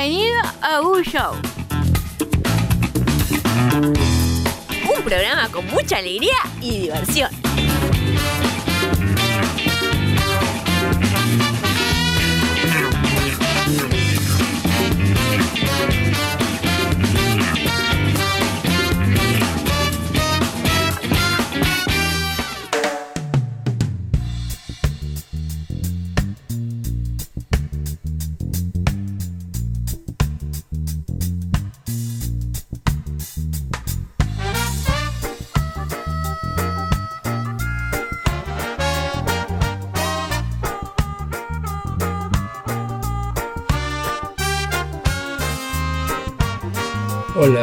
Bienvenido a Good Show. Un programa con mucha alegría y diversión.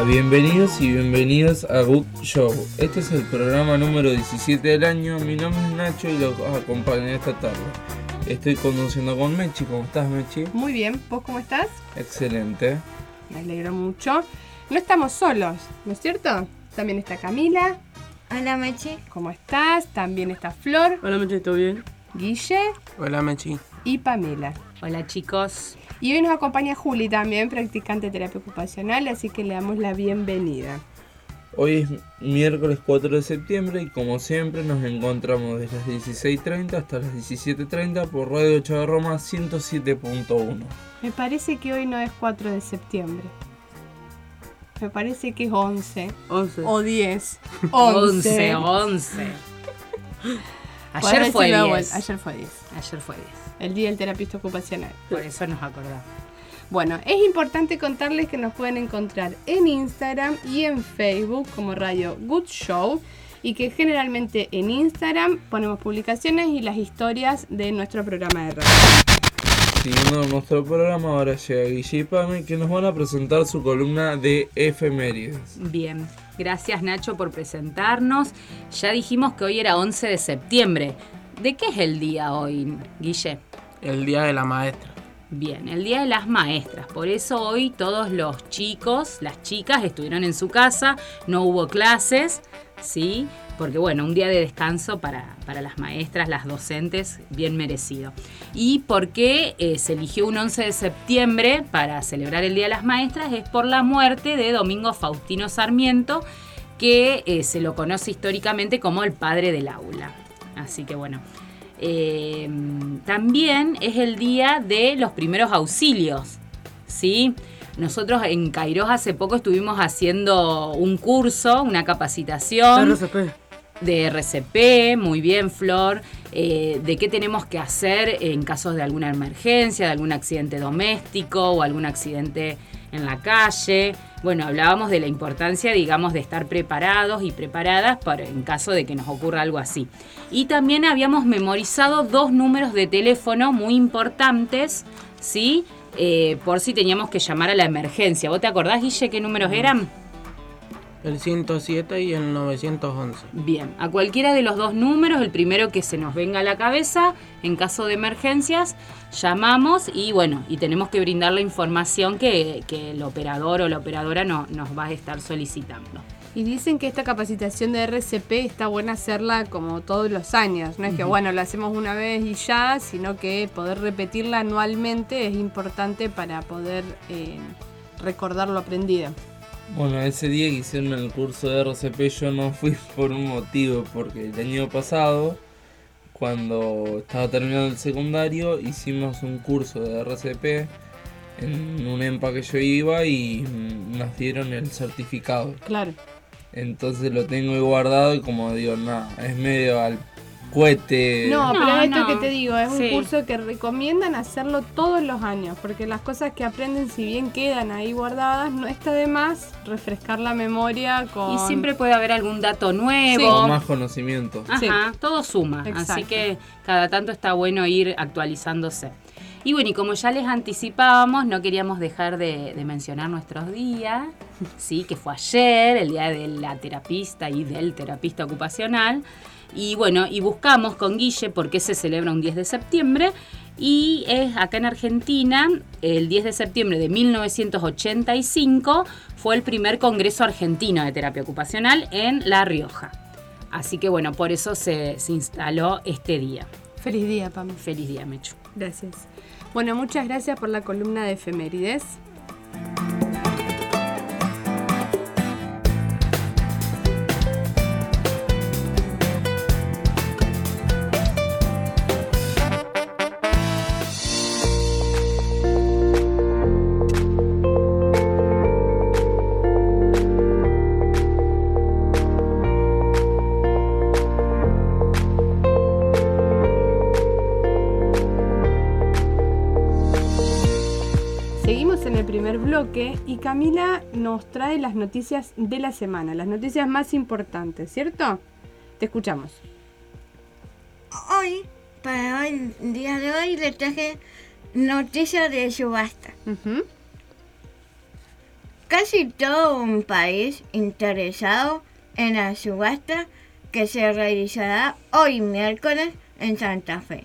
Bienvenidos y bienvenidos a Good Show. Este es el programa número 17 del año. Mi nombre es Nacho y los acompaño esta tarde. Estoy conduciendo con Mechi. ¿Cómo estás, Mechi? Muy bien, ¿vos cómo estás? Excelente. Me alegro mucho. No estamos solos, ¿no es cierto? También está Camila. Hola, Mechi. ¿Cómo estás? También está Flor. Hola, Mechi, ¿todo bien? Guille. Hola, Mechi. Y Pamela. Hola, chicos. Y hoy nos acompaña Juli también, practicante de terapia ocupacional, así que le damos la bienvenida. Hoy es miércoles 4 de septiembre y como siempre nos encontramos desde las 16.30 hasta las 17.30 por Radio Chavarroma 107.1. Me parece que hoy no es 4 de septiembre. Me parece que es 11. 11. O 10. 11, 11. Ayer fue 10. Ayer fue 10. Ayer fue 10. El día del terapista ocupacional. Por eso nos acordamos. Bueno, es importante contarles que nos pueden encontrar en Instagram y en Facebook como Radio Good Show y que generalmente en Instagram ponemos publicaciones y las historias de nuestro programa de radio. Siguiendo nuestro programa, ahora llega Guille y Pame que nos van a presentar su columna de efemérides. Bien, gracias Nacho por presentarnos. Ya dijimos que hoy era 11 de septiembre. ¿De qué es el día hoy, Guille? El día de la maestra. Bien, el Día de las Maestras. Por eso hoy todos los chicos, las chicas estuvieron en su casa, no hubo clases, ¿sí? Porque bueno, un día de descanso para, para las maestras, las docentes, bien merecido. ¿Y por qué eh, se eligió un 11 de septiembre para celebrar el Día de las Maestras? Es por la muerte de Domingo Faustino Sarmiento, que eh, se lo conoce históricamente como el padre del aula. Así que bueno. Eh, también es el día de los primeros auxilios, ¿sí? Nosotros en Kairos hace poco estuvimos haciendo un curso, una capacitación RCP. de RCP, muy bien Flor, eh, de qué tenemos que hacer en casos de alguna emergencia, de algún accidente doméstico o algún accidente en la calle. Bueno, hablábamos de la importancia, digamos, de estar preparados y preparadas para en caso de que nos ocurra algo así. Y también habíamos memorizado dos números de teléfono muy importantes, ¿sí? Eh, por si teníamos que llamar a la emergencia. ¿Vos te acordás, Guille, qué números eran? El 107 y el 911. Bien, a cualquiera de los dos números, el primero que se nos venga a la cabeza, en caso de emergencias, llamamos y bueno, y tenemos que brindar la información que, que el operador o la operadora no, nos va a estar solicitando. Y dicen que esta capacitación de RCP está buena hacerla como todos los años. No es que, bueno, la hacemos una vez y ya, sino que poder repetirla anualmente es importante para poder eh, recordar lo aprendido. Bueno, ese día que hicieron el curso de RCP yo no fui por un motivo, porque el año pasado, cuando estaba terminando el secundario, hicimos un curso de RCP en un EMPA que yo iba y nos dieron el certificado. Claro. Entonces lo tengo ahí guardado y como digo, nada, es medio al cohete. No, No, pero esto no. que te digo, es un Sí. curso que recomiendan hacerlo todos los años, porque las cosas que aprenden, si bien quedan ahí guardadas, no está de más refrescar la memoria con... Y siempre puede haber algún dato nuevo. más conocimiento. Ajá, todo suma. Así que cada tanto está bueno ir actualizándose. Y bueno, y como ya les anticipábamos, no queríamos dejar de, de mencionar nuestros días, sí, que fue ayer, el día de la terapista y del terapista ocupacional. Y bueno, y buscamos con Guille por qué se celebra un 10 de septiembre. Y es acá en Argentina, el 10 de septiembre de 1985, fue el primer Congreso Argentino de Terapia Ocupacional en La Rioja. Así que bueno, por eso se, se instaló este día. Feliz día, Pam. Feliz día, Mechu. Gracias. Bueno, muchas gracias por la columna de efemérides. Camila nos trae las noticias de la semana, las noticias más importantes, ¿cierto? Te escuchamos. Hoy, para hoy, el día de hoy, le traje noticias de subasta. Casi todo un país interesado en la subasta que se realizará hoy miércoles en Santa Fe.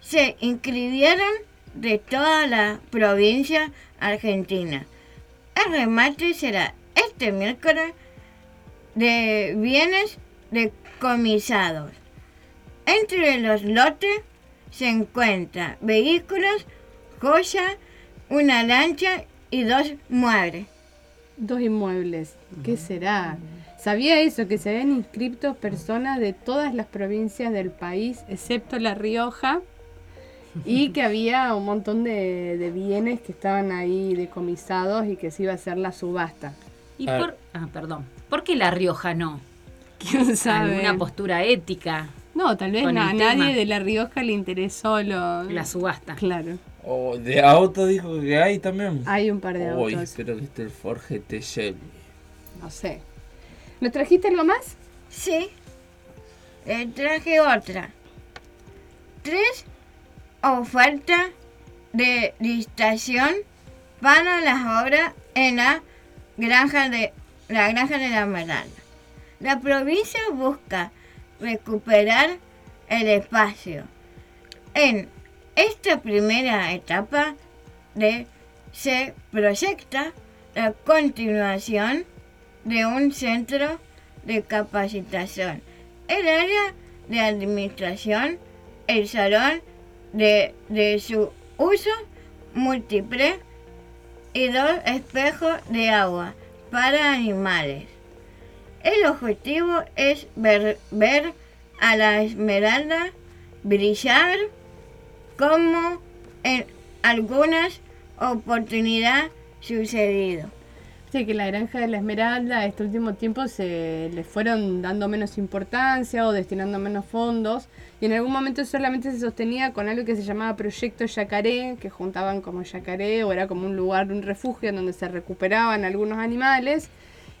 Se inscribieron de toda la provincia argentina. El remate será este miércoles de bienes decomisados. Entre los lotes se encuentran vehículos, joyas, una lancha y dos muebles. Dos inmuebles. ¿Qué será? Sabía eso, que se habían inscrito personas de todas las provincias del país, excepto La Rioja, y que había un montón de, de bienes que estaban ahí decomisados y que se iba a hacer la subasta. ¿Y A ver. por, ah, perdón. ¿Por qué La Rioja no? ¿Quién sabe? ¿Alguna postura ética? No, tal vez na- a nadie tema? de La Rioja le interesó lo... La subasta. Claro, O de auto dijo que hay también. hay un par de Uy, autos. espero que esté el Ford GT Shelby. No sé. ¿Me trajiste algo más? Sí, le traje otra. Tres ofertas de licitación para las obras en la granja de la granja de la. La provincia busca recuperar el espacio. En esta primera etapa de, se proyecta la continuación de un centro de capacitación, el área de administración, el salón de, de su uso múltiple y dos espejos de agua para animales. El objetivo es ver, ver a la esmeralda brillar como en algunas oportunidades sucedido. Viste que la granja de la Esmeralda este último tiempo se le fueron dando menos importancia o destinando menos fondos y en algún momento solamente se sostenía con algo que se llamaba Proyecto Yacaré, que juntaban como yacaré o era como un lugar, un refugio en donde se recuperaban algunos animales.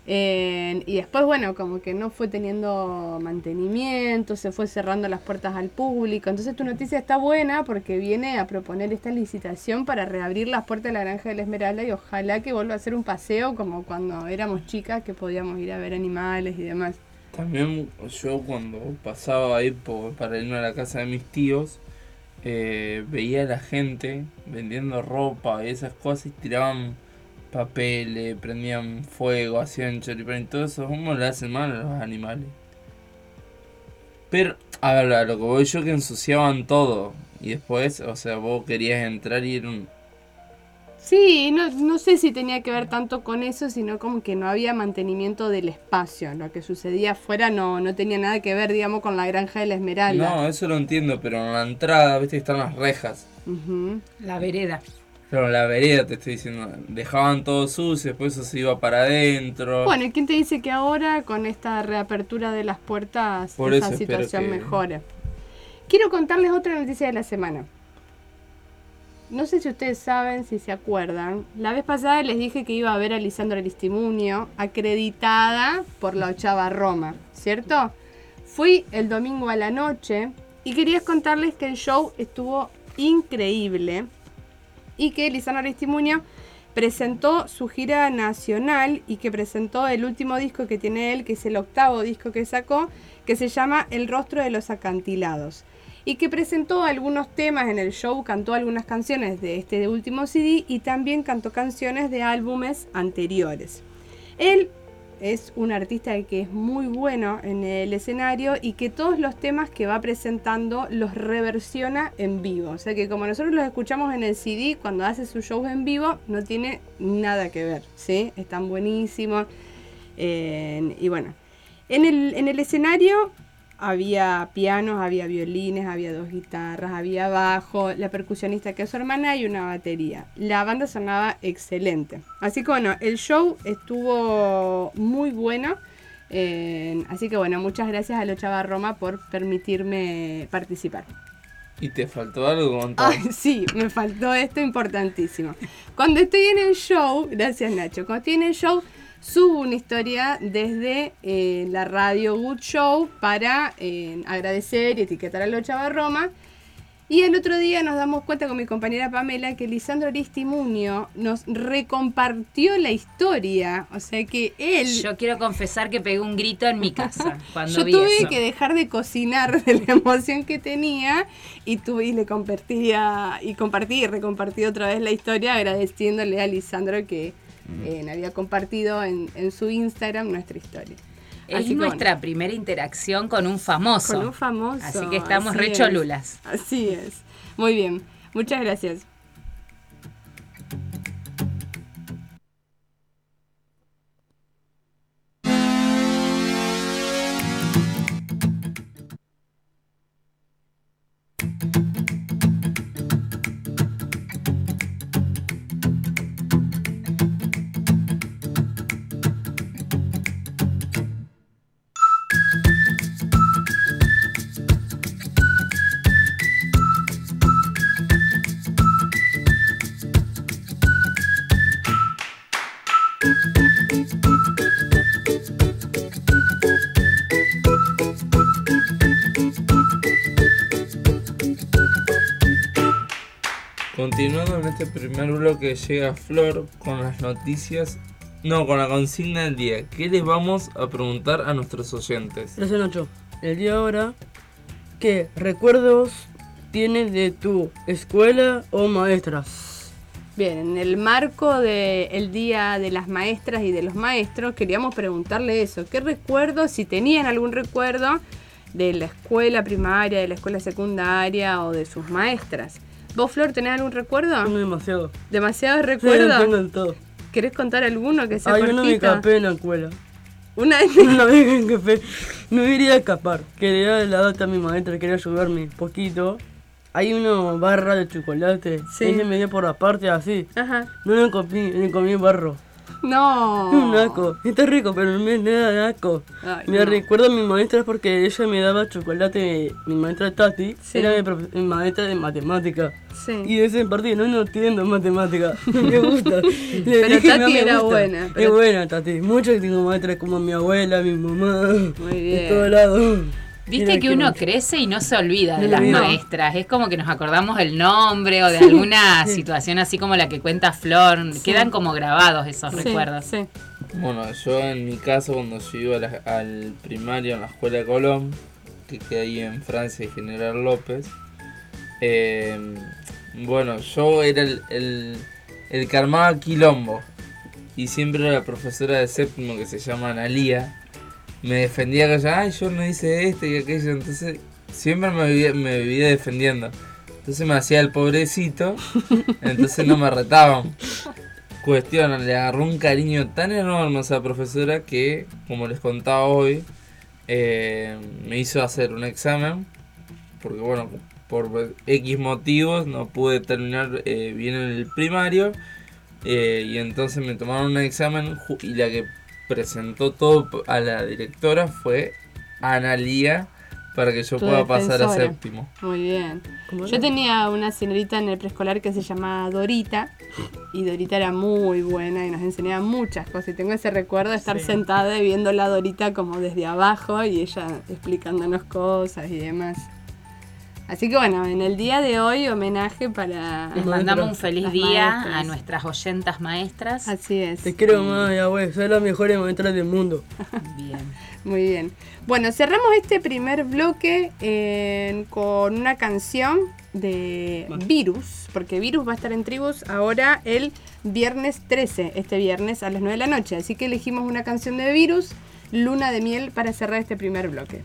Eh, y después, bueno, como que no fue teniendo mantenimiento, se fue cerrando las puertas al público. Entonces tu noticia está buena porque viene a proponer esta licitación para reabrir las puertas de la Granja de la Esmeralda y ojalá que vuelva a ser un paseo como cuando éramos chicas que podíamos ir a ver animales y demás. También yo cuando pasaba ahí por, para irme a la casa de mis tíos, eh, veía a la gente vendiendo ropa y esas cosas y tiraban papeles, prendían fuego, hacían choripán y todo eso. ¿Cómo le hacen mal a los animales? Pero, a ver, a lo que voy yo que ensuciaban todo. Y después, o sea, vos querías entrar y era un... Sí, no, no sé si tenía que ver tanto con eso, sino como que no había mantenimiento del espacio. Lo que sucedía afuera no, no tenía nada que ver, digamos, con la Granja de la Esmeralda. No, eso lo entiendo, pero en la entrada, viste que están las rejas. La vereda. Pero en la vereda te estoy diciendo, dejaban todo sucio, después eso se iba para adentro. Bueno, ¿y quién te dice que ahora con esta reapertura de las puertas Por esa situación que- mejore? Quiero contarles otra noticia de la semana. No sé si ustedes saben, si se acuerdan. La vez pasada les dije que iba a ver a Lisandra Aristimunio, acreditada por la Ochava Roma, ¿cierto? Fui el domingo a la noche y quería contarles que el show estuvo increíble y que Lisandro Aristimuño presentó su gira nacional y que presentó el último disco que tiene él, que es el octavo disco que sacó, que se llama El rostro de los acantilados. Y que presentó algunos temas en el show, cantó algunas canciones de este último CD y también cantó canciones de álbumes anteriores. Él es un artista que es muy bueno en el escenario y que todos los temas que va presentando los reversiona en vivo. O sea que como nosotros los escuchamos en el CD, cuando hace sus shows en vivo, no tiene nada que ver, ¿sí? Están buenísimos. Eh, y bueno, en el, en el escenario había pianos, había violines, había dos guitarras, había bajo, la percusionista que es su hermana y una batería. La banda sonaba excelente. Así que bueno, el show estuvo muy bueno. eh, así que bueno, muchas gracias a Lo Chava Roma por permitirme participar. ¿Y te faltó algo? Ay, sí, me faltó esto importantísimo. Cuando estoy en el show, gracias Nacho, cuando estoy en el show, subo una historia desde eh, la radio Good Show para eh, agradecer y etiquetar a los Roma. Y el otro día nos damos cuenta con mi compañera Pamela que Lisandro Aristimunio nos recompartió la historia. O sea que él. Yo quiero confesar que pegué un grito en mi casa cuando Yo vi tuve eso. que dejar de cocinar de la emoción que tenía y tuve y le compartía y compartí y recompartí otra vez la historia agradeciéndole a Lisandro que eh, había compartido en, en su Instagram nuestra historia. Es Así nuestra primera interacción con un famoso. Con un famoso. Así que estamos así re es. Así es. Muy bien. Muchas gracias. Continuando en este primer bloque llega Flor con las noticias, no, con la consigna del día. ¿Qué les vamos a preguntar a nuestros oyentes? Gracias Nacho. El día ahora, ¿qué recuerdos tienes de tu escuela o maestras? Bien, en el marco del Día de las Maestras y de los Maestros, queríamos preguntarle eso. ¿Qué recuerdos, si tenían algún recuerdo de la escuela primaria, de la escuela secundaria o de sus maestras? ¿Vos, Flor, tenés algún recuerdo? Tengo demasiado. ¿Demasiados Sí, tengo recuerdos? el todo. ¿Querés contar alguno que sea Hay uno me escapé en la escuela. Una vez Una vez que escapé, no quería escapar. Quería la data a mi maestra, quería ayudarme poquito. Hay una barra de chocolate. Sí. Ella me dio por aparte así. Ajá. No le comí, le comí barro. No. Un asco. Está rico, pero no me da de asco. Ay, me no. recuerdo a mi maestra porque ella me daba chocolate. Mi maestra Tati Sí. era mi, profe- mi maestra de matemática. Sí. Y de ese partido no, no entiendo matemática. me gusta. Le Pero dije, Tati "No me era gusta". buena, Es pero- buena, Tati. Muchas que tengo maestras como mi abuela, mi mamá. Muy De bien. todos lados. Viste que uno crece y no se olvida de las maestras. Es como que nos acordamos el nombre o de alguna situación así como la que cuenta Flor. Quedan como grabados esos Sí, recuerdos. Sí. Bueno, yo en mi caso cuando yo iba la- al primario en la escuela de Colón, que queda ahí en Francia y General López, eh, bueno, yo era el, el, el que armaba quilombo. Y siempre la profesora de séptimo que se llama Analía me defendía que yo, ay, yo no hice esto y aquello. Entonces siempre me vivía, me vivía defendiendo. Entonces me hacía el pobrecito, entonces no me retaban. Cuestión, le agarró un cariño tan enorme a esa profesora que, como les contaba hoy, eh, me hizo hacer un examen. Porque, bueno, por X motivos no pude terminar eh, bien en el primario. eh, y entonces me tomaron un examen y la que presentó todo a la directora fue Analía para que yo Tu pueda pasar a séptimo. Muy bien. ¿Cómo Yo era? tenía una señorita en el preescolar que se llamaba Dorita y Dorita era muy buena y nos enseñaba muchas cosas. Y tengo ese recuerdo de estar sentada y viendo la Dorita como desde abajo y ella explicándonos cosas y demás. Así que bueno, en el día de hoy homenaje para... Les mandamos un feliz Las día maestras. a nuestras oyentas maestras. Así es. Te quiero más, abuelo. Soy la mejor maestra del mundo. Bien. Muy bien. Bueno, cerramos este primer bloque eh, con una canción de Virus, porque Virus va a estar en Tribus ahora el viernes 13, este viernes a las 9 de la noche. Así que elegimos una canción de Virus, Luna de Miel, para cerrar este primer bloque.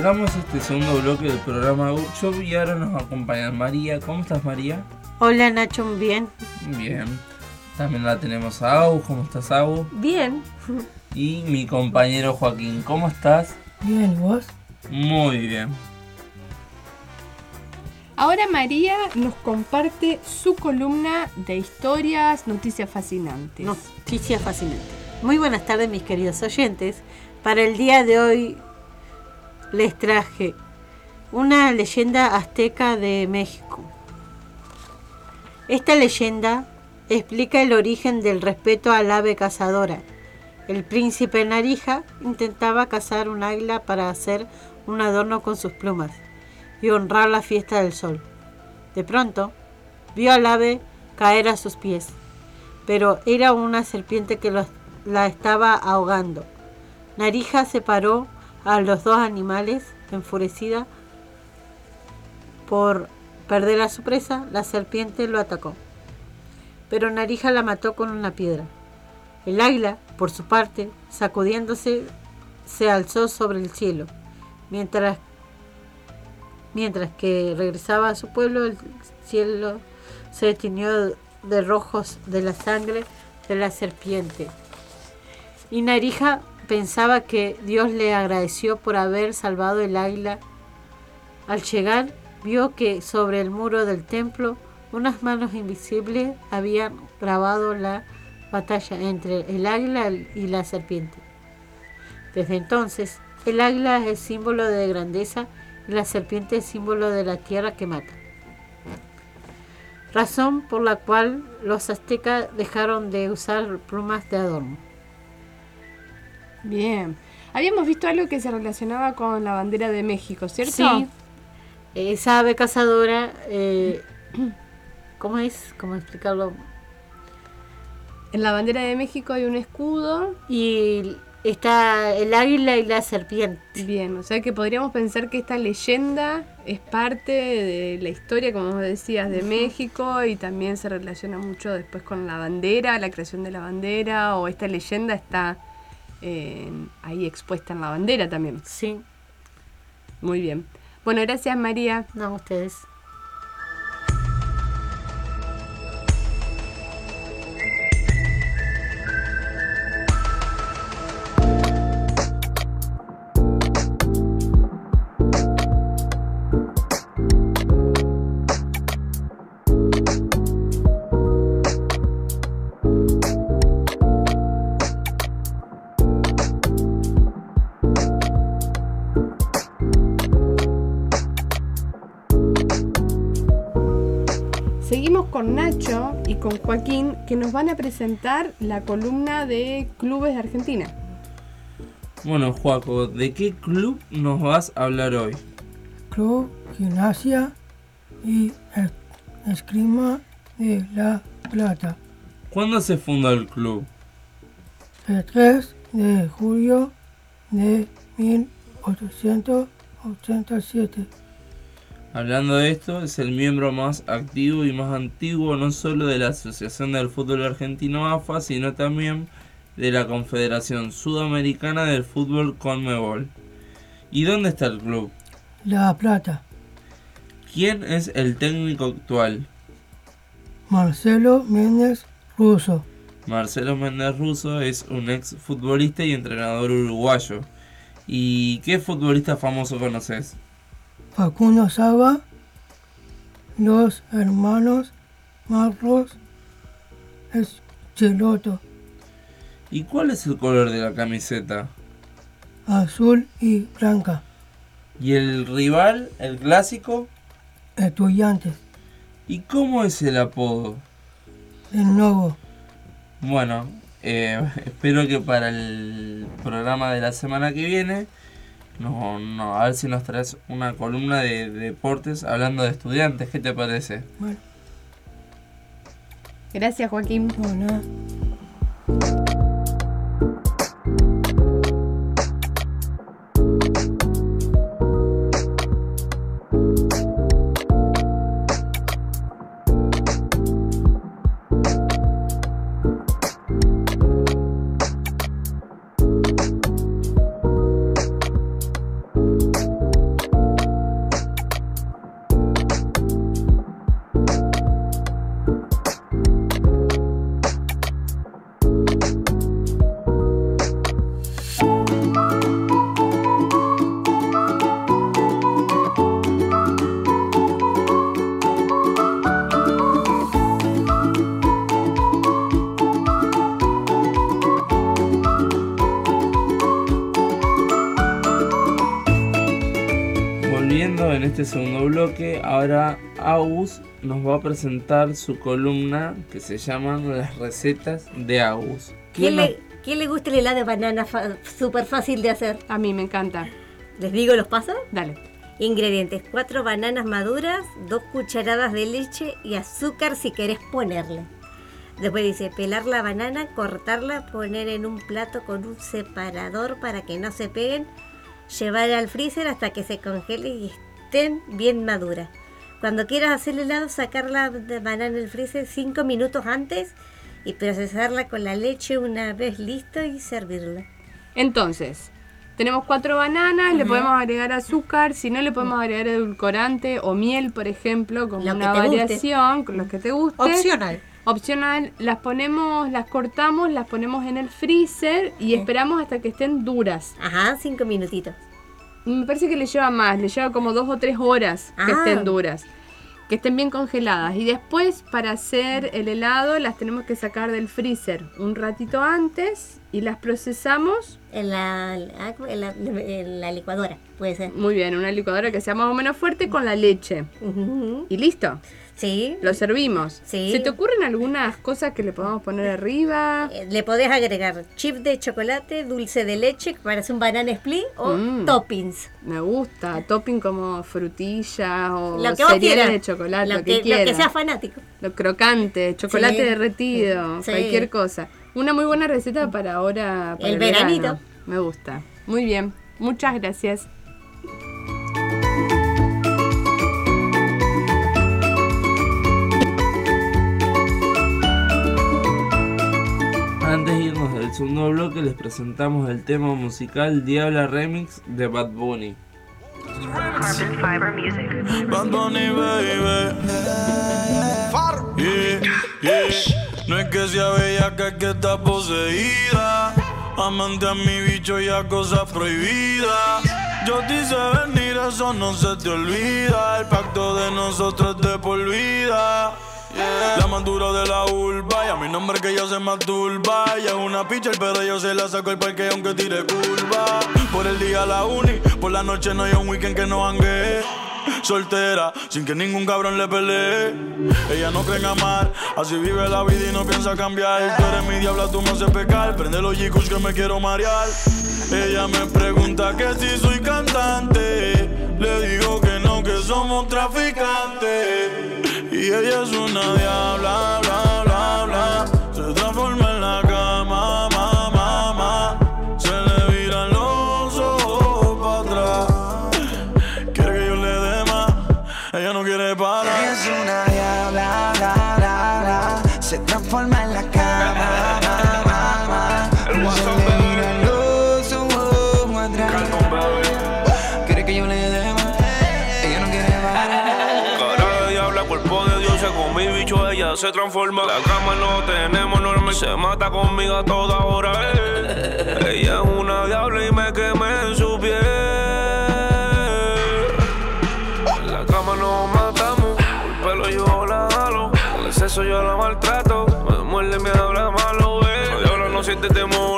Arrancamos este segundo bloque del programa Workshop y ahora nos acompaña María. ¿Cómo estás María? Hola Nacho, bien. Bien. También la tenemos a Agus. ¿Cómo estás Agus? Bien. Y mi compañero Joaquín. ¿Cómo estás? Bien, ¿y vos? Muy bien. Ahora María nos comparte su columna de historias, noticias fascinantes. Noticia fascinante. Muy buenas tardes mis queridos oyentes. Para el día de hoy les traje una leyenda azteca de México. Esta leyenda explica el origen del respeto al ave cazadora. El príncipe Narija intentaba cazar un águila para hacer un adorno con sus plumas y honrar la fiesta del sol. De pronto, vio al ave caer a sus pies, pero era una serpiente que la estaba ahogando. Narija separó a los dos animales, enfurecida por perder a su presa, la serpiente lo atacó. Pero Narija la mató con una piedra. El águila, por su parte, sacudiéndose, se alzó sobre el cielo, mientras, mientras que regresaba a su pueblo, el cielo se tiñó de rojos de la sangre de la serpiente. Y Narija pensaba que Dios le agradeció por haber salvado el águila. Al llegar, vio que sobre el muro del templo unas manos invisibles habían grabado la batalla entre el águila y la serpiente. Desde entonces, el águila es el símbolo de grandeza y la serpiente es símbolo de la tierra que mata. Razón por la cual los aztecas dejaron de usar plumas de adorno. Bien. Habíamos visto algo que se relacionaba con la bandera de México, ¿cierto? Sí. Esa ave cazadora, eh, ¿cómo es? ¿Cómo explicarlo? En la bandera de México hay un escudo. Y está el águila y la serpiente. Bien, o sea que podríamos pensar que esta leyenda es parte de la historia, como vos decías, de México y también se relaciona mucho después con la bandera, la creación de la bandera, o esta leyenda está eh, ahí expuesta en la bandera también. Sí. Muy bien. Bueno, gracias María. No, a ustedes. Con Joaquín que nos van a presentar la columna de clubes de Argentina. Bueno, Juaco, ¿de qué club nos vas a hablar hoy? Club Gimnasia y es- Esgrima de La Plata. ¿Cuándo se fundó el club? El 3 de julio de 1887. Hablando de esto, es el miembro más activo y más antiguo no solo de la Asociación del Fútbol Argentino AFA, sino también de la Confederación Sudamericana del Fútbol Conmebol. ¿Y dónde está el club? La Plata. ¿Quién es el técnico actual? Marcelo Méndez Russo. Marcelo Méndez Russo es un ex futbolista y entrenador uruguayo. ¿Y qué futbolista famoso conoces? Facundo Saba. Los hermanos Marcos Cheloto. ¿Y cuál es el color de la camiseta? Azul y blanca. ¿Y el rival, el clásico? Estudiantes. ¿Y cómo es el apodo? El nuevo. Bueno, eh, espero que para el programa de la semana que viene, no, no, a ver si nos traes una columna de, deportes hablando de estudiantes. ¿Qué te parece? Bueno, Gracias Joaquín. no, en este segundo bloque, ahora Agus nos va a presentar su columna que se llaman las recetas de Agus. ¿Quién le, quién le gusta el helado de banana súper fácil de hacer? A mí me encanta. ¿Les digo los pasos? Dale. Ingredientes: 4 bananas maduras, 2 cucharadas de leche y azúcar si querés ponerle. Después dice, pelar la banana, cortarla, poner en un plato con un separador para que no se peguen, llevar al freezer hasta que se congele y estén bien maduras. Cuando quieras hacer el helado, sacar la banana del freezer 5 minutos antes y procesarla con la leche una vez listo y servirla. Entonces, tenemos cuatro bananas, le podemos agregar azúcar, si no le podemos agregar edulcorante o miel, por ejemplo, como una guste. variación, con los que te guste. Opcional. Opcional, las ponemos, las cortamos, las ponemos en el freezer y esperamos hasta que estén duras. Ajá, cinco minutitos. Me parece que le lleva más, le lleva como dos o tres horas que Ah. estén duras. Que estten bien congeladas. Y después, para hacer el helado, las tenemos que sacar del freezer un ratito antes y las procesamos. En la, ah, ¿cómo? en la, en la licuadora, puede ser. Muy bien, una licuadora que sea más o menos fuerte con la leche. Y listo. Sí. Lo servimos. Sí. ¿Se te ocurren algunas cosas que le podamos poner arriba? Eh, Le podés agregar chip de chocolate, dulce de leche, que parece un banana split, o Mm. toppings. Me gusta. Topping como frutillas o Lo que cereales quieras. de chocolate. Lo que- que, lo que quieras. sea fanático. Lo crocante, chocolate Sí. derretido, Sí. cualquier cosa. Una muy buena receta para ahora. Para El veranito. verano. Me gusta. Muy bien. Muchas gracias. Del segundo bloque les presentamos el tema musical Diabla Remix de Bad Bunny. Bad Bunny, baby. Yeah, yeah. No es que sea bella, que es que está poseída. Amante a mi bicho y a cosas prohibidas. Yo te hice venir, eso no se te olvida. El pacto de nosotros es de por vida. La más de la urba y a mi nombre que ella se masturba. Ella es una pitcher, pero yo se la saco el parque aunque tire curva. Por el día la uni, por la noche no hay un weekend que no hangue. Soltera, sin que ningún cabrón le pelee. Ella no cree en amar, así vive la vida y no piensa cambiar. Tú eres mi diabla, tú me haces pecar. Prende los chicos que me quiero marear. Ella me pregunta que si soy cantante. Le digo que no, que somos traficantes. Y ella es una diabla, bla, bla, bla. Se transforma en la cama, ma, ma, ma. Se le viran los ojos para atrás. Quiere que yo le dé más. Ella no quiere parar. Es una diabla, bla, bla, bla. Se transforma en la cama, ma, ma, ma. Se le miran los ojos atrás. Quiere que yo le dé más. Ella no quiere parar. Cara de diabla, cuerpo de con mi bicho ella se transforma. La cama no tenemos normal, se mata conmigo a toda hora. eh. Ella es una diabla y me quemé en su piel. En la cama nos matamos, el pelo yo la jalo. El exceso yo la maltrato, me muerde, me habla malo. eh. La diabla no siente temor,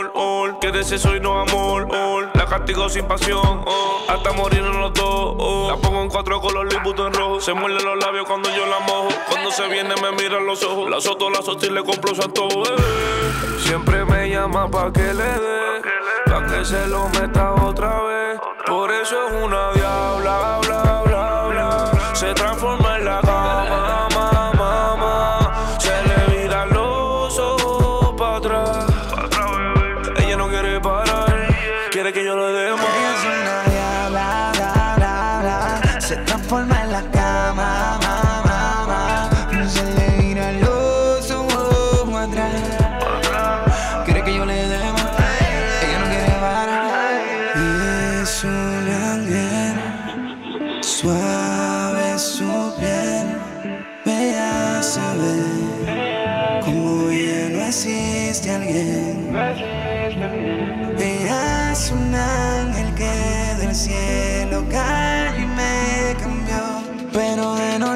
de soy no amor. oh. La castigo sin pasión, oh, hasta morir en los dos. oh. La pongo en cuatro colores y puto en rojo. Se muerde los labios cuando yo la mojo. Cuando se viene me mira en los ojos. La soto, la soto y le compro su antojo, bebé. Siempre me llama pa' que le dé, pa' que se lo meta otra vez. Por eso es una diabla,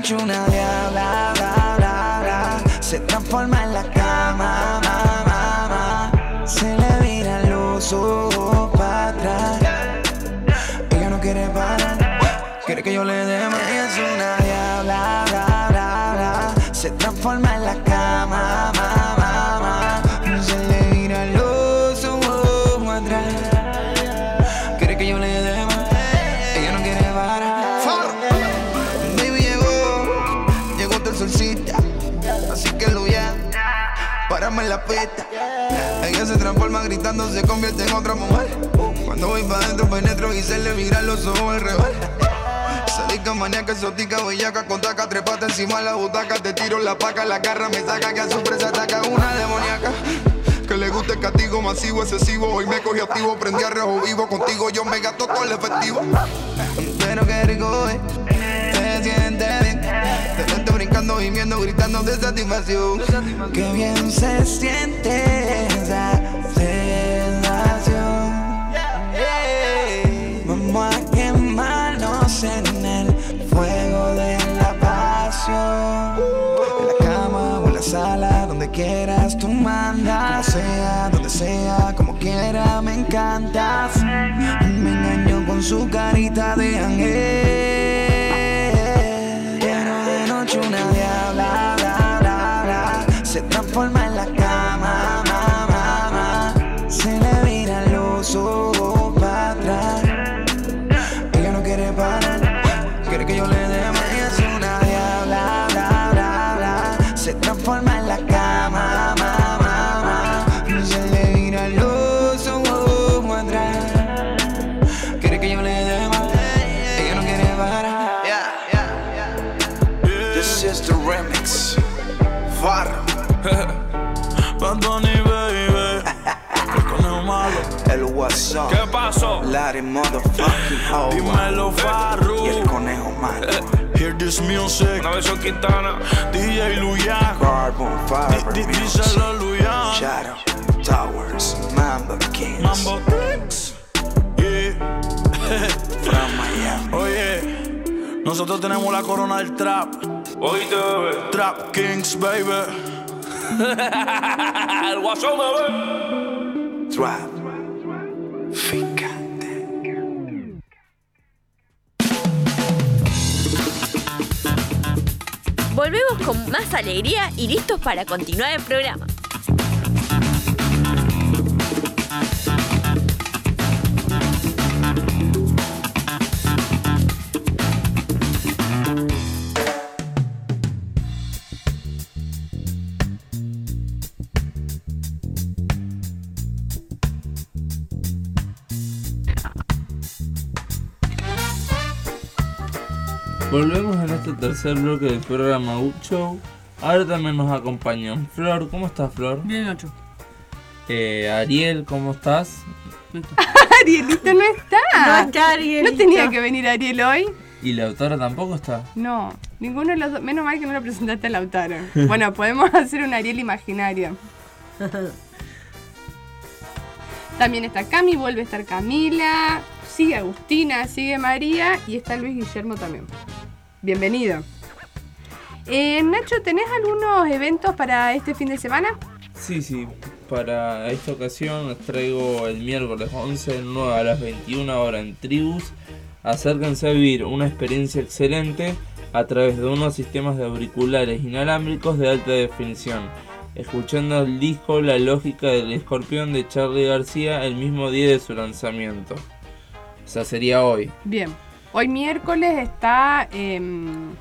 noche una diabla, bla, bla, bla, se transforma en la cama, ma, ma, ma. Se le viran los ojos gritando, se convierte en otra mujer. Cuando voy pa' dentro penetro y se le miran los ojos al revés. Sadica, maníaca, exótica, bellaca, con taca, trepata encima de la butaca, te tiro la paca, la garra me saca, que a su presa ataca una demoníaca. Que le gusta el castigo masivo, excesivo, hoy me cogí activo, prendí a rejo vivo, contigo yo me gasto todo el efectivo. Pero qué rico es, se siente bien, te brincando, gimiendo, gritando de satisfacción. Qué bien se siente encantas. Me engaño con su carita de ángel. Quiero de noche una diabla, bla, bla, bla. Se transforma en la cama, ma, ma, ma. Se le viran los ojos para atrás. Ella no quiere parar, quiere que yo le dé más. Es una diabla, bla, bla, bla. Se transforma en la Larry motherfucking Howard. Dímelo, Farru. Y el conejo malo. Hear this music. Una versión Quintana. DJ Luyan. Carbon Fiber. Díselo, Luyan. Shadow Towers. Mambo Kings. Mambo Kings. Yeah. From Miami. Oye, nosotros tenemos la corona del trap. Oíste, bebé. Trap Kings, baby. El guasón, bebé. Trap. Volvemos con más alegría y listos para continuar el programa. Volvemos este tercer bloque del programa Show. Ahora también nos acompañan Flor, ¿cómo estás Flor? Bien, Nacho. Eh, Ariel, ¿cómo estás? Arielito no está. No está Arielito. No tenía que venir Ariel hoy. ¿Y la autora tampoco está? No, ninguno de los dos. Menos mal que no lo presentaste a Lautaro. Bueno, podemos hacer un Ariel imaginario. También está Cami, vuelve a estar Camila, sigue Agustina, sigue María y está Luis Guillermo también. Bienvenido. Eh, Nacho, ¿tenés algunos eventos para este fin de semana? Sí, sí. Para esta ocasión les traigo el miércoles 11 de 9 a las 21 horas en Tribus. Acérquense a vivir una experiencia excelente a través de unos sistemas de auriculares inalámbricos de alta definición, escuchando el disco La lógica del escorpión de Charlie García el mismo día de su lanzamiento. O sea, sería hoy. Bien. Hoy miércoles está. em,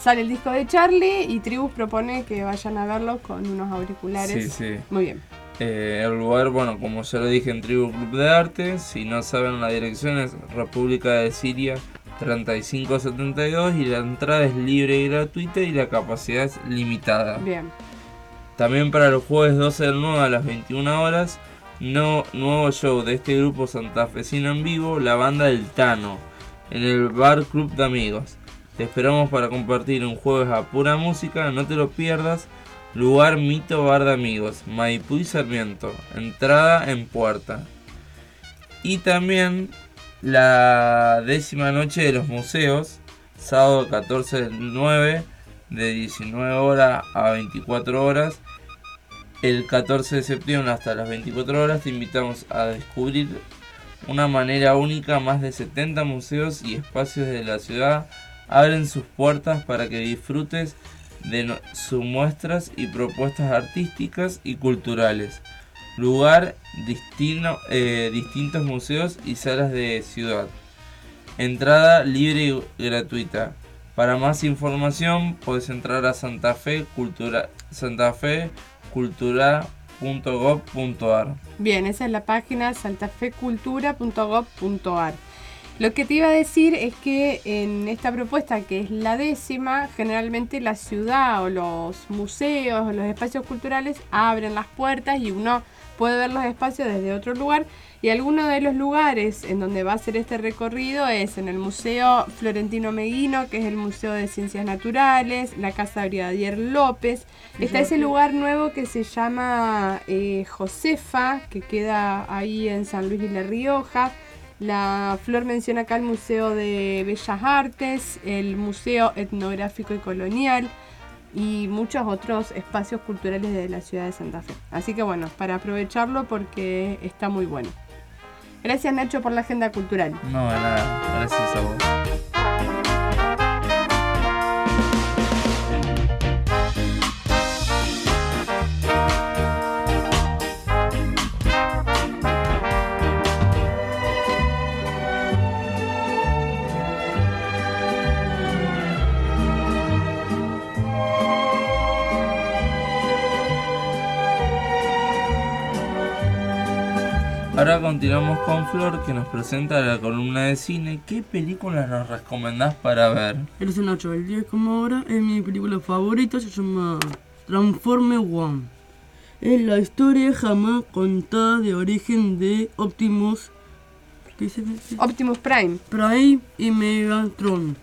sale el disco de Charlie y Tribus propone que vayan a verlo con unos auriculares. Sí, sí. Muy bien. Eh, el lugar, bueno, como ya lo dije en Tribu Club de Arte, si no saben la dirección es República de Siria 3572 y la entrada es libre y gratuita y la capacidad es limitada. Bien. También para los jueves 12 del 9 a las 21 horas, no, nuevo show de este grupo santafesino en vivo, la banda del Tano, en el Bar Club de Amigos. Te esperamos para compartir un jueves a pura música, no te lo pierdas. Lugar Mito Bar de Amigos, Maipú y Sarmiento. Entrada en puerta. Y también la décima noche de los museos, sábado 14 del 9, de 19 horas a 24 horas. El 14 de septiembre hasta las 24 horas te invitamos a descubrir una manera única. Más de 70 museos y espacios de la ciudad abren sus puertas para que disfrutes de sus muestras y propuestas artísticas y culturales. Lugar, destino, eh, distintos museos y salas de ciudad. Entrada libre y gratuita. Para más información puedes entrar a Santa Fe Cultura santafecultura.gov.ar. Bien, esa es la página santafecultura.gov.ar. Lo que te iba a decir es que en esta propuesta, que es la décima, generalmente la ciudad o los museos o los espacios culturales abren las puertas y uno puede ver los espacios desde otro lugar. Y alguno de los lugares en donde va a ser este recorrido es en el Museo Florentino Meguino, que es el Museo de Ciencias Naturales, la Casa Brigadier López. Está ese lugar nuevo que se llama eh, Josefa, que queda ahí en San Luis y La Rioja. La Flor menciona acá el Museo de Bellas Artes, el Museo Etnográfico y Colonial y muchos otros espacios culturales de la ciudad de Santa Fe. Así que bueno, para aprovecharlo porque está muy bueno. Gracias Nacho por la agenda cultural. No, de nada, gracias a vos. Ahora continuamos con Flor que nos presenta la columna de cine. ¿Qué películas nos recomendás para ver? Eres Nacho, el día como ahora es mi película favorita, se llama Transforme One. Es la historia jamás contada de origen de Optimus. ¿Qué dice? Optimus Prime. Prime y Megatron.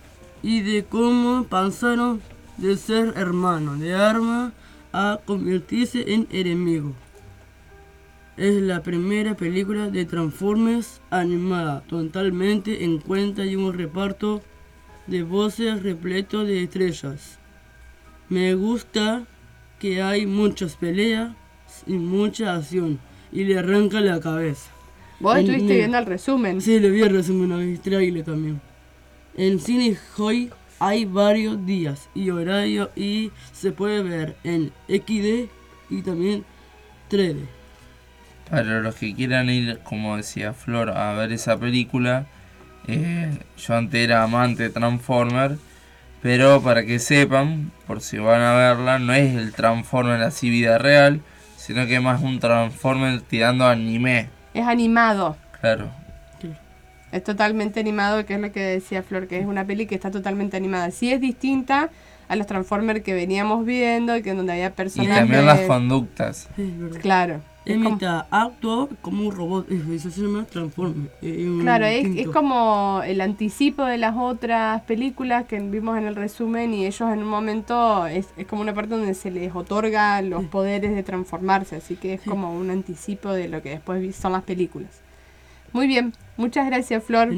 Y de cómo pasaron de ser hermanos de arma a convertirse en enemigos. Es la primera película de Transformers animada, totalmente en cuenta y un reparto de voces repleto de estrellas. Me gusta que hay muchas peleas y mucha acción y le arranca la cabeza. ¿Vos En- estuviste viendo el resumen? Sí, le vi el resumen a mi trailer también. En Cine Hoy hay varios días y horario y se puede ver en XD y también 3D. Para los que quieran ir, como decía Flor, a ver esa película, eh, yo antes era amante de Transformer, pero para que sepan, por si van a verla, no es el Transformer así vida real, sino que es más un Transformer tirando anime, Es animado. claro. Es totalmente animado, que es lo que decía Flor, que es una peli que está totalmente animada. Sí es distinta a los Transformers que veníamos viendo, que en donde había Y personajes... también las conductas. Claro. Es como- como un robot, eso se llama Claro, es, es como el anticipo de las otras películas que vimos en el resumen y ellos en un momento es, es como una parte donde se les otorga los poderes de transformarse, así que es como un anticipo de lo que después son las películas. Muy bien, muchas gracias Flor.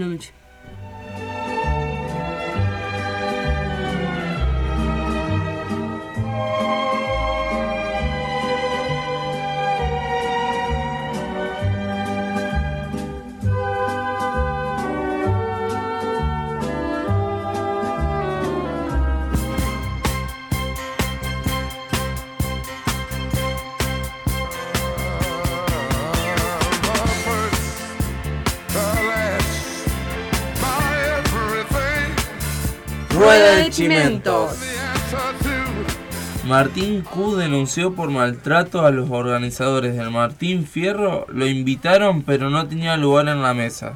Rueda de Chimentos. Martín Q denunció por maltrato a los organizadores del Martín Fierro. Lo invitaron pero no tenía lugar en la mesa.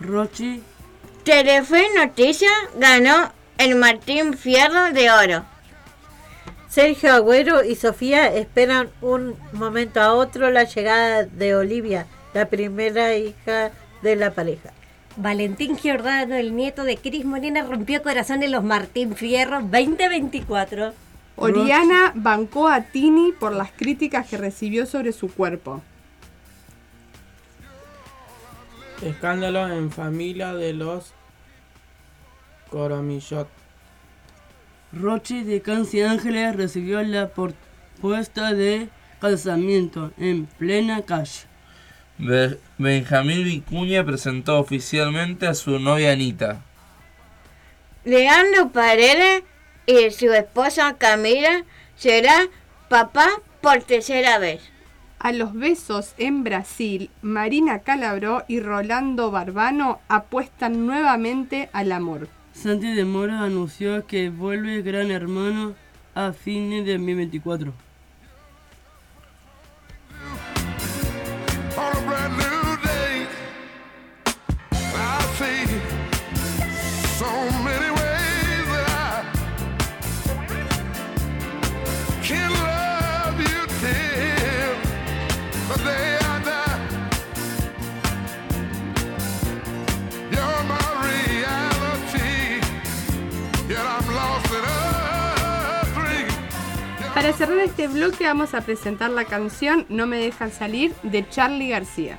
Rochi. Telefe Noticias ganó el Martín Fierro de Oro. Sergio Agüero y Sofía esperan un momento a otro la llegada de Olivia, la primera hija de la pareja. Valentín Giordano, el nieto de Cris Morena, rompió corazón en los Martín Fierro 2024. Oriana bancó a Tini por las críticas que recibió sobre su cuerpo. Escándalo en familia de los Coromillot. Rochi de Canci Ángeles recibió la propuesta de casamiento en plena calle. Benjamín Vicuña presentó oficialmente a su novia Anita. Leandro Paredes y su esposa Camila será papá por tercera vez. A los besos en Brasil, Marina Calabró y Rolando Barbano apuestan nuevamente al amor. Santi de Mora anunció que vuelve Gran Hermano a fines de 2024. para cerrar este bloque vamos a presentar la canción No me dejan salir de Charlie García.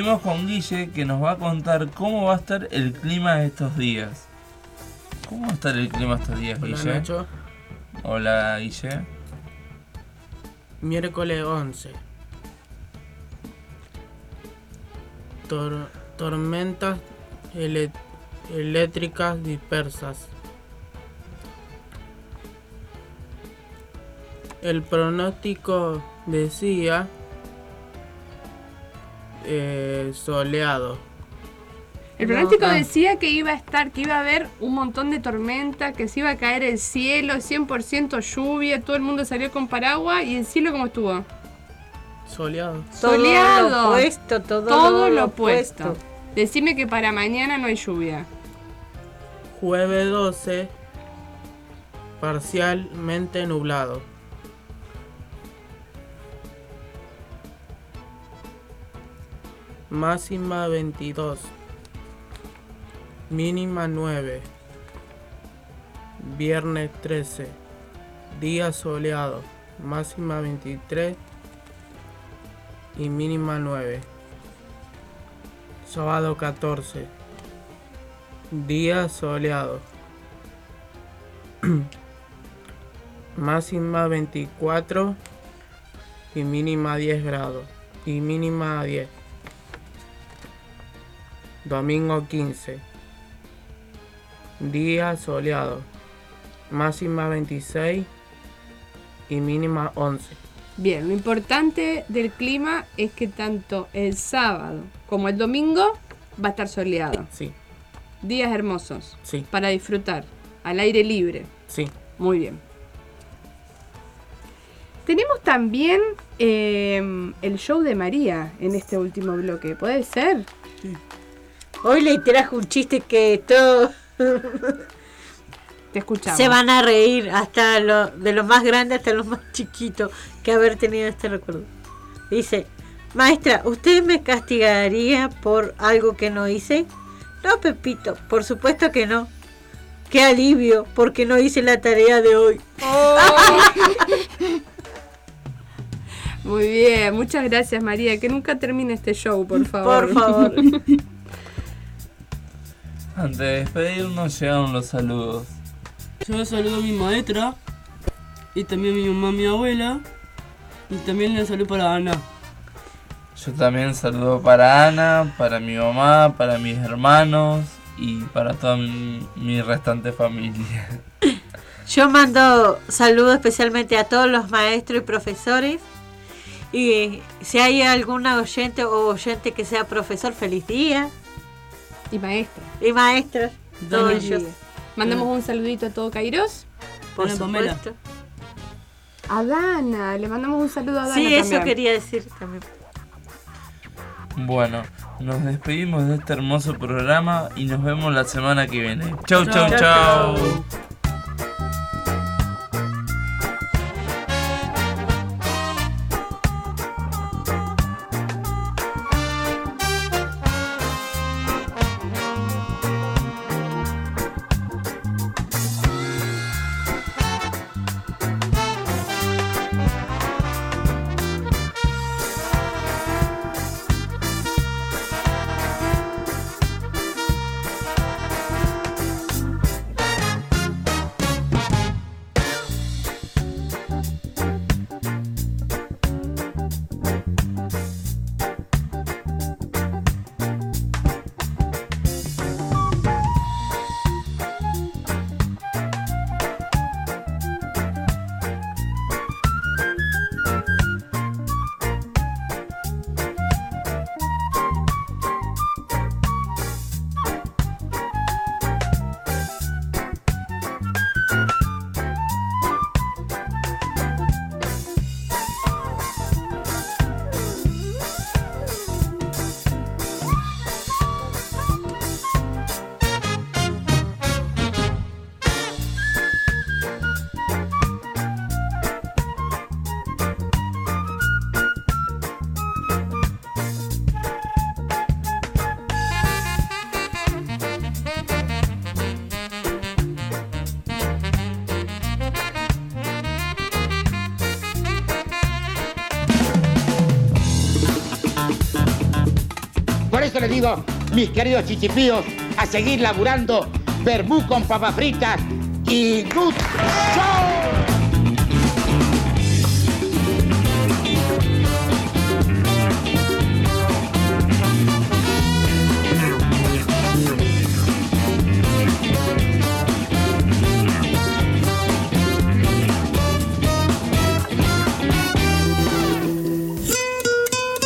Seguimos con Guille que nos va a contar cómo va a estar el clima de estos días. ¿Cómo va a estar el clima estos días, Hola, Guille? Nacho. Hola, Guille. Miércoles 11. Tor- tormentas ele- eléctricas dispersas. El pronóstico decía eh, soleado. El No, pronóstico decía que iba a estar, que iba a haber un montón de tormenta, que se iba a caer el cielo, 100% lluvia, todo el mundo salió con paraguas y el cielo cómo estuvo. Soleado. Soleado. Todo lo opuesto, todo, Todo lo, lo opuesto. opuesto. Decime que para mañana no hay lluvia. Jueves 12. Parcialmente nublado. Máxima 22. Mínima 9. Viernes 13. Día soleado. Máxima 23 y mínima 9. Sábado 14. Día soleado. Máxima 24 y mínima 10 grados. Y mínima 10. Domingo 15. Día soleado. Máxima 26 y mínima 11. Bien, lo importante del clima es que tanto el sábado como el domingo va a estar soleado. Sí. Días hermosos. Sí. Para disfrutar. Al aire libre. Sí. Muy bien. Tenemos también eh, el show de María en este último bloque. ¿Puede ser? Hoy le trajo un chiste que todo Te escuchamos. se van a reír hasta lo, de los más grandes hasta los más chiquitos que haber tenido este recuerdo. Dice, maestra, ¿usted me castigaría por algo que no hice? No, Pepito, por supuesto que no. Qué alivio, porque no hice la tarea de hoy. Muy bien, muchas gracias María. Que nunca termine este show, por favor. Por favor. Antes de despedirnos llegaron los saludos. Yo saludo a mi maestra y también a mi mamá, mi abuela y también le saludo para Ana. Yo también saludo para Ana, para mi mamá, para mis hermanos y para toda mi, mi restante familia. Yo mando saludos especialmente a todos los maestros y profesores. Y si hay alguna oyente o oyente que sea profesor, feliz día. Y maestra. Y maestros, todos ellos. Mandamos un saludito a todo Kairos. Por supuesto. A Dana, le mandamos un saludo a Dana. Sí, eso también. quería decir también. Bueno, nos despedimos de este hermoso programa y nos vemos la semana que viene. Chau, chau, Chau, chau. chau. Les digo, mis queridos chichipíos, a seguir laburando, vermú con papas fritas y good show.